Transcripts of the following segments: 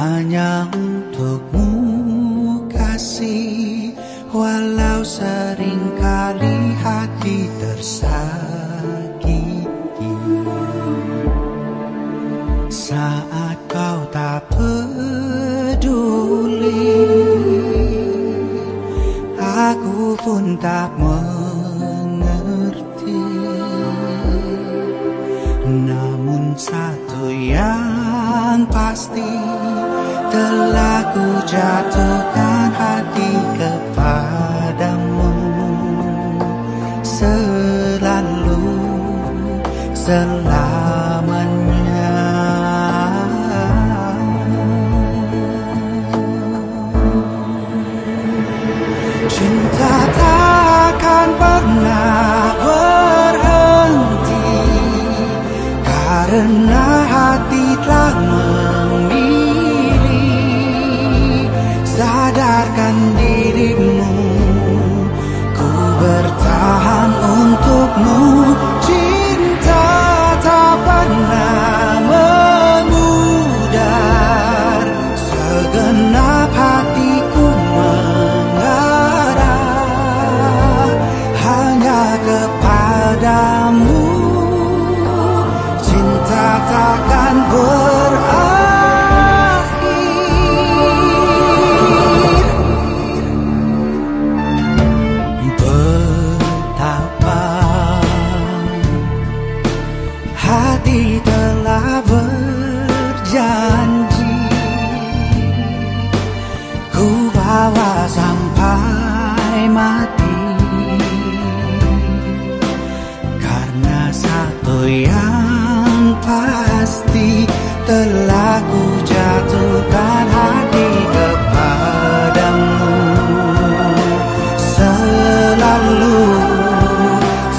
Hanya untukmu kasih Walau sering kali hati tersakiti. Saat kau tak peduli Aku pun tak mau telah jatuhkan hati kepadamu. Selalu selalu cantar.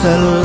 Selamat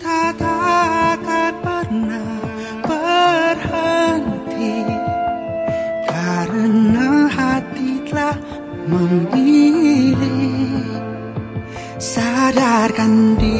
tak akan pernah berhenti. Karena hati telah memilih. Sadarkan diri.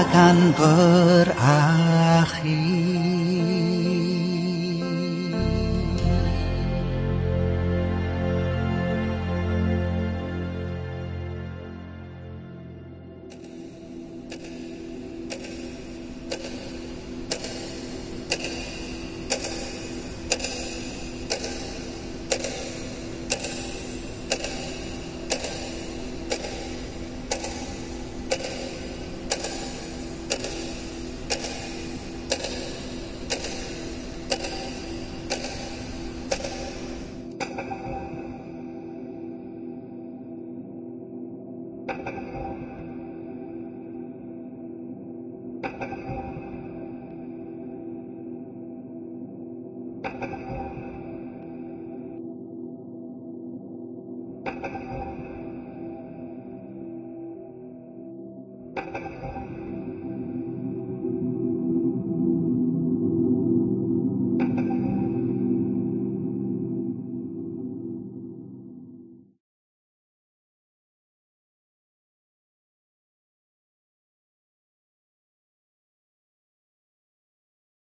I can put